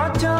your time.